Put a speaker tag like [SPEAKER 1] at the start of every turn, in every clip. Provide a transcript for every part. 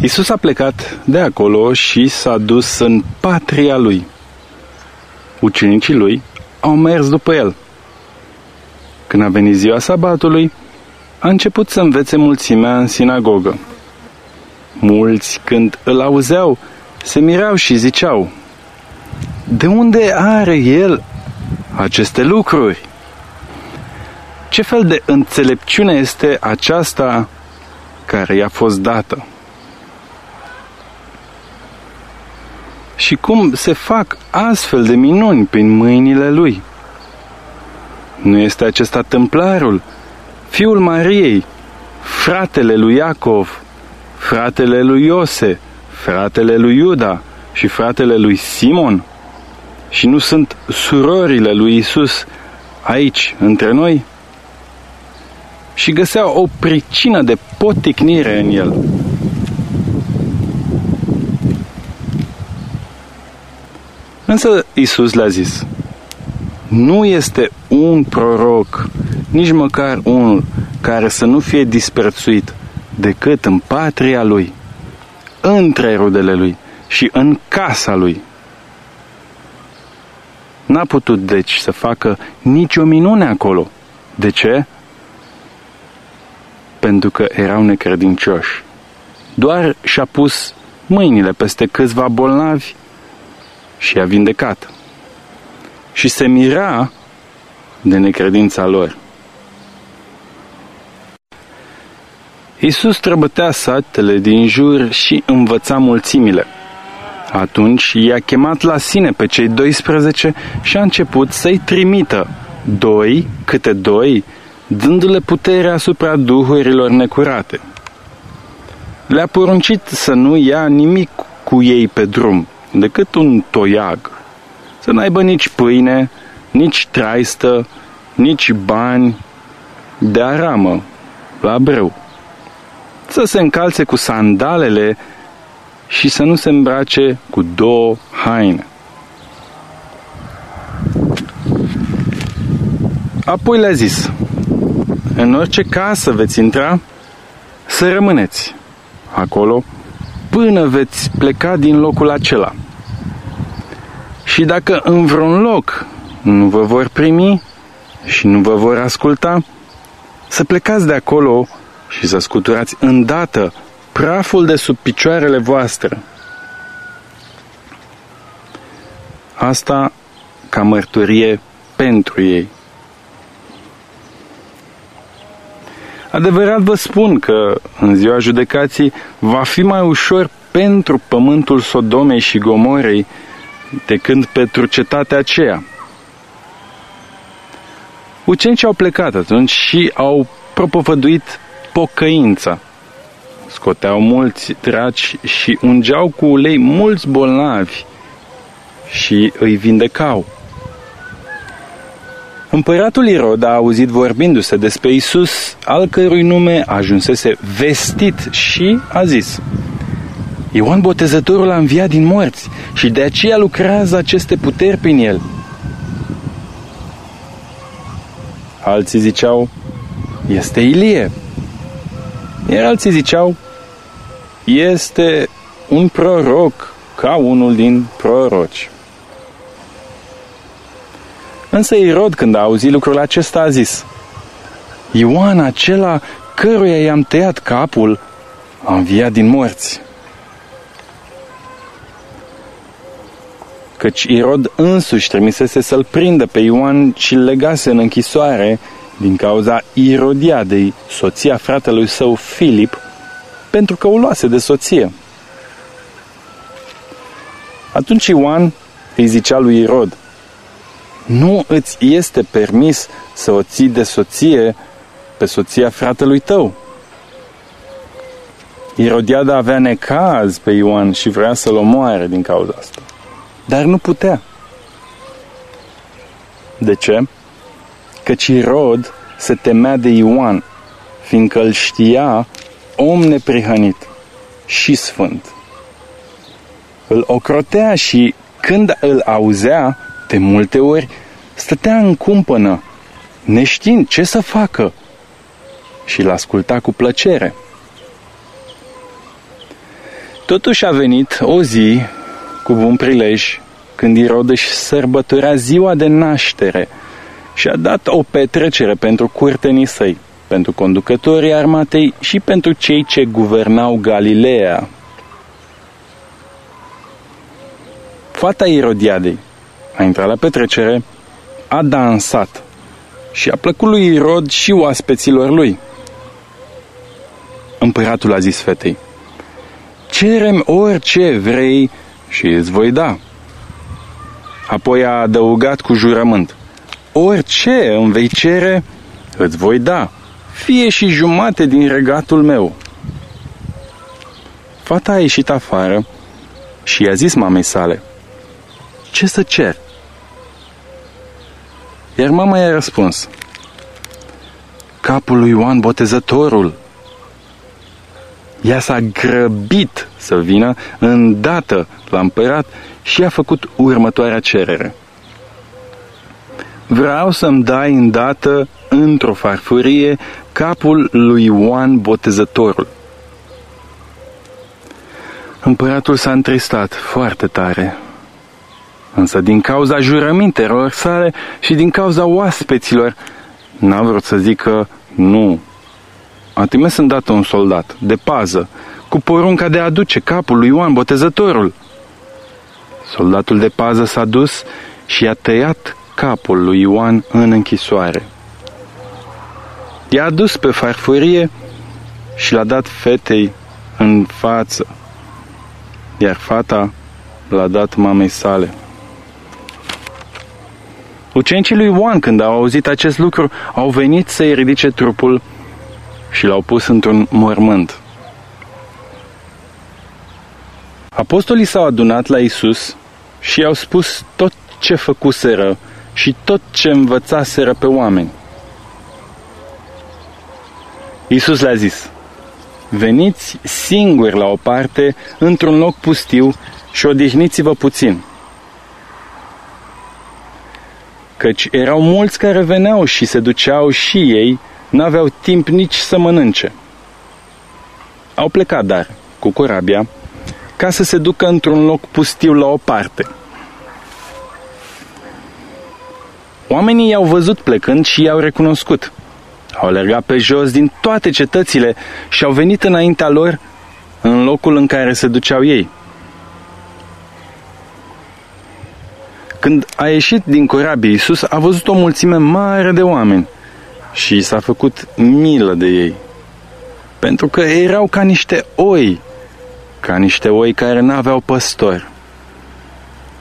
[SPEAKER 1] Isus a plecat de acolo și s-a dus în patria lui. Ucenicii lui au mers după el. Când a venit ziua sabatului, a început să învețe mulțimea în sinagogă. Mulți, când îl auzeau, se mirau și ziceau, De unde are el aceste lucruri? Ce fel de înțelepciune este aceasta care i-a fost dată? Și cum se fac astfel de minuni prin mâinile lui? Nu este acesta templarul, fiul Mariei, fratele lui Iacov, fratele lui Iose, fratele lui Iuda și fratele lui Simon? Și nu sunt surorile lui Isus aici, între noi? Și găseau o pricină de poticnire în el. Însă Isus le-a zis, nu este un proroc, nici măcar unul care să nu fie disprețuit decât în patria lui, între rudele lui și în casa lui. N-a putut deci să facă nicio minune acolo. De ce? Pentru că erau necredincioși. Doar și-a pus mâinile peste câțiva bolnavi și a vindecat. Și se mira de necredința lor. Iisus trăbătea satele din jur și învăța mulțimile. Atunci i-a chemat la sine pe cei 12 și a început să-i trimită, doi câte doi, dându-le putere asupra duhurilor necurate. Le-a poruncit să nu ia nimic cu ei pe drum, decât un toiag, să n-aibă nici pâine, nici traistă, nici bani de aramă la brâu. Să se încalțe cu sandalele și să nu se îmbrace cu două haine. Apoi le-a zis, în orice casă veți intra, să rămâneți acolo până veți pleca din locul acela. Și dacă în vreun loc nu vă vor primi și nu vă vor asculta, să plecați de acolo și să scuturați îndată praful de sub picioarele voastre. Asta ca mărturie pentru ei. Adevărat vă spun că în ziua judecații va fi mai ușor pentru pământul Sodomei și Gomorei decât pentru cetatea aceea. Ucenicii au plecat atunci și au propovăduit pocăința. Scoteau mulți draci și ungeau cu ulei mulți bolnavi și îi vindecau. Împăratul Irod a auzit vorbindu-se despre Isus, al cărui nume ajunsese vestit și a zis Ioan Botezătorul a înviat din morți și de aceea lucrează aceste puteri prin el. Alții ziceau, este Ilie. Iar alții ziceau, este un proroc ca unul din proroci. Însă Irod, când a auzit lucrul acesta, a zis, Ioan, acela căruia i-am tăiat capul, a înviat din morți. Căci Irod însuși trimisese să-l prindă pe Ioan și îl legase în închisoare din cauza Irodiadei, soția fratelui său Filip, pentru că o luase de soție. Atunci Ioan îi zicea lui Irod, nu îți este permis să o ții de soție pe soția fratelui tău. Irodiada avea necaz pe Ioan și vrea să-l omoare din cauza asta. Dar nu putea. De ce? Căci Irod se temea de Ioan, fiindcă îl știa om neprihănit și sfânt. Îl ocrotea și când îl auzea, de multe ori, stătea în cumpănă, neștiind ce să facă și l asculta cu plăcere. Totuși a venit o zi cu bun prilej când Irod își sărbătorea ziua de naștere și a dat o petrecere pentru curtenii săi, pentru conducătorii armatei și pentru cei ce guvernau Galileea. Fata Irodiadei a intrat la petrecere, a dansat și a plăcut lui Irod și oaspeților lui. Împăratul a zis fetei, Cerem orice vrei și îți voi da. Apoi a adăugat cu jurământ, Orice îmi vei cere, îți voi da, fie și jumate din regatul meu. Fata a ieșit afară și i-a zis mamei sale, Ce să cer? Iar mama i-a răspuns, Capul lui Ioan Botezătorul. Ea s-a grăbit să vină îndată la împărat și a făcut următoarea cerere. Vreau să-mi dai îndată într-o farfurie capul lui Ioan Botezătorul. Împăratul s-a întristat foarte tare, însă din cauza jurămintelor sale și din cauza oaspeților, n-a vrut să zică nu. A trimis îndată un soldat de pază cu porunca de a aduce capul lui Ioan Botezătorul. Soldatul de pază s-a dus și a tăiat capul lui Ioan în închisoare. I-a adus pe farfurie și l-a dat fetei în față, iar fata l-a dat mamei sale. Ucenicii lui Ioan, când au auzit acest lucru, au venit să-i ridice trupul și l-au pus într-un mormânt. Apostolii s-au adunat la Isus și i-au spus tot ce făcuseră și tot ce învățaseră pe oameni. Iisus le-a zis, veniți singuri la o parte, într-un loc pustiu și odihniți-vă puțin. Căci erau mulți care veneau și se duceau și ei, n-aveau timp nici să mănânce. Au plecat, dar, cu corabia, ca să se ducă într-un loc pustiu la o parte – Oamenii i-au văzut plecând și i-au recunoscut. Au alergat pe jos din toate cetățile și au venit înaintea lor în locul în care se duceau ei. Când a ieșit din corabie, Iisus a văzut o mulțime mare de oameni și s-a făcut milă de ei. Pentru că erau ca niște oi, ca niște oi care n-aveau păstor.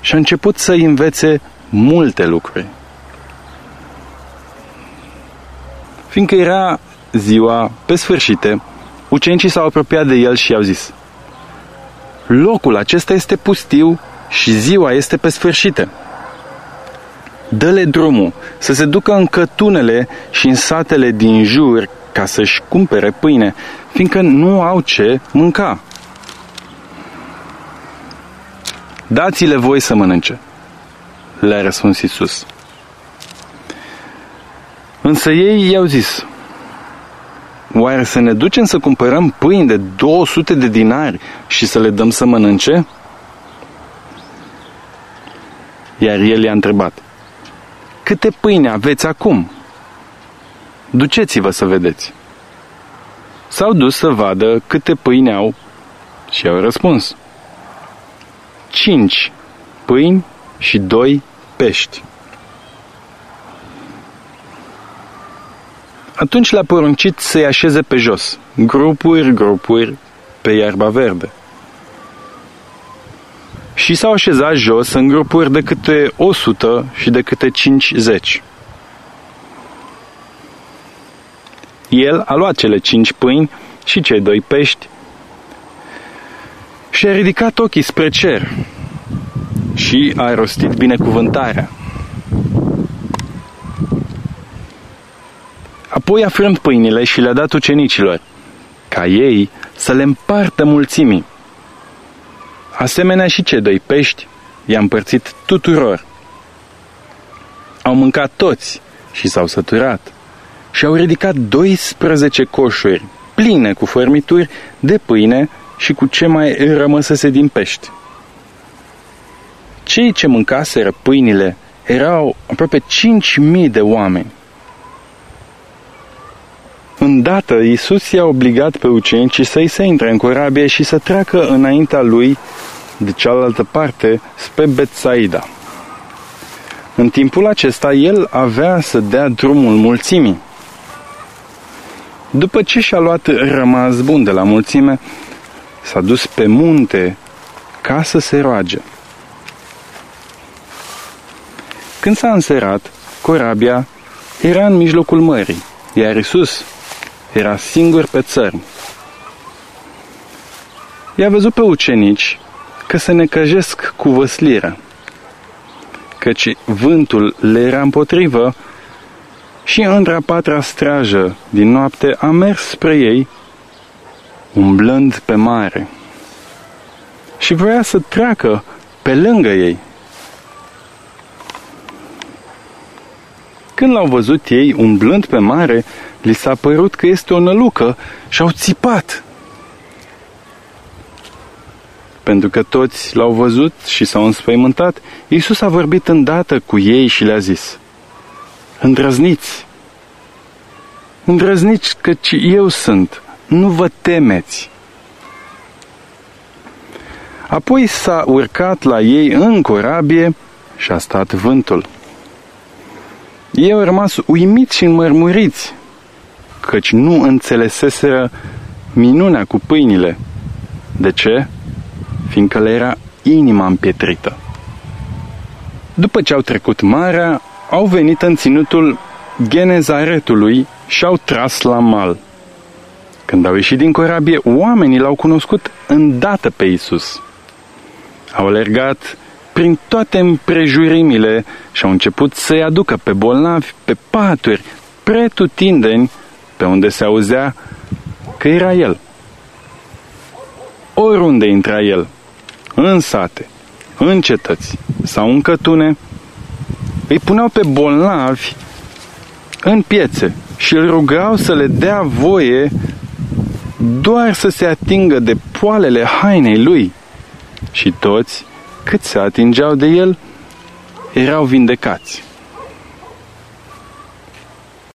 [SPEAKER 1] Și a început să învețe multe lucruri. Fiindcă era ziua pe sfârșite, ucenicii s-au apropiat de el și i-au zis, Locul acesta este pustiu și ziua este pe sfârșite. Dă-le drumul să se ducă în cătunele și în satele din jur ca să-și cumpere pâine, fiindcă nu au ce mânca. Dați-le voi să mănânce, le-a răspuns Isus. Însă ei i-au zis, oare să ne ducem să cumpărăm pâini de 200 de dinari și să le dăm să mănânce? Iar el i-a întrebat, câte pâine aveți acum? Duceți-vă să vedeți. S-au dus să vadă câte pâini au și au răspuns. Cinci pâini și doi pești. Atunci le-a poruncit să-i așeze pe jos, grupuri, grupuri, pe iarba verde. Și s-au așezat jos în grupuri de câte 100 și de câte 50. El a luat cele cinci pâini și cei doi pești și a ridicat ochii spre cer și a rostit binecuvântarea. Apoi a frânt pâinile și le-a dat ucenicilor, ca ei să le împartă mulțimii. Asemenea și cei doi pești i-a împărțit tuturor. Au mâncat toți și s-au săturat și au ridicat 12 coșuri pline cu formituri de pâine și cu ce mai rămăsese din pești. Cei ce mâncaseră pâinile erau aproape cinci mii de oameni. Îndată, Iisus i-a obligat pe ucenici să-i se intre în corabie și să treacă înaintea lui de cealaltă parte spre Betsaida. În timpul acesta, el avea să dea drumul mulțimii. După ce și-a luat rămas bun de la mulțime, s-a dus pe munte ca să se roage. Când s-a înserat, corabia era în mijlocul mării, iar Isus era singur pe țărm. I-a văzut pe ucenici că se necăjesc cu văslirea, căci vântul le era împotrivă și într-a patra strajă din noapte a mers spre ei, umblând pe mare, și vrea să treacă pe lângă ei. Când l-au văzut ei umblând pe mare, li s-a părut că este o nălucă și au țipat. Pentru că toți l-au văzut și s-au înspăimântat, Iisus a vorbit îndată cu ei și le-a zis, Îndrăzniți! Îndrăzniți căci eu sunt, nu vă temeți! Apoi s-a urcat la ei în corabie și a stat vântul. Ei au rămas uimiți și înmărmuriți, căci nu înțeleseseră minunea cu pâinile. De ce? Fiindcă le era inima împietrită. După ce au trecut marea, au venit în ținutul Genezaretului și au tras la mal. Când au ieșit din corabie, oamenii l-au cunoscut îndată pe Isus. Au alergat prin toate împrejurimile și au început să-i aducă pe bolnavi, pe paturi, pretutindeni, pe unde se auzea că era el. Oriunde intra el, în sate, în cetăți sau în cătune, îi puneau pe bolnavi în piețe și îl rugau să le dea voie doar să se atingă de poalele hainei lui. Și toți cât se atingeau de el, erau vindecați.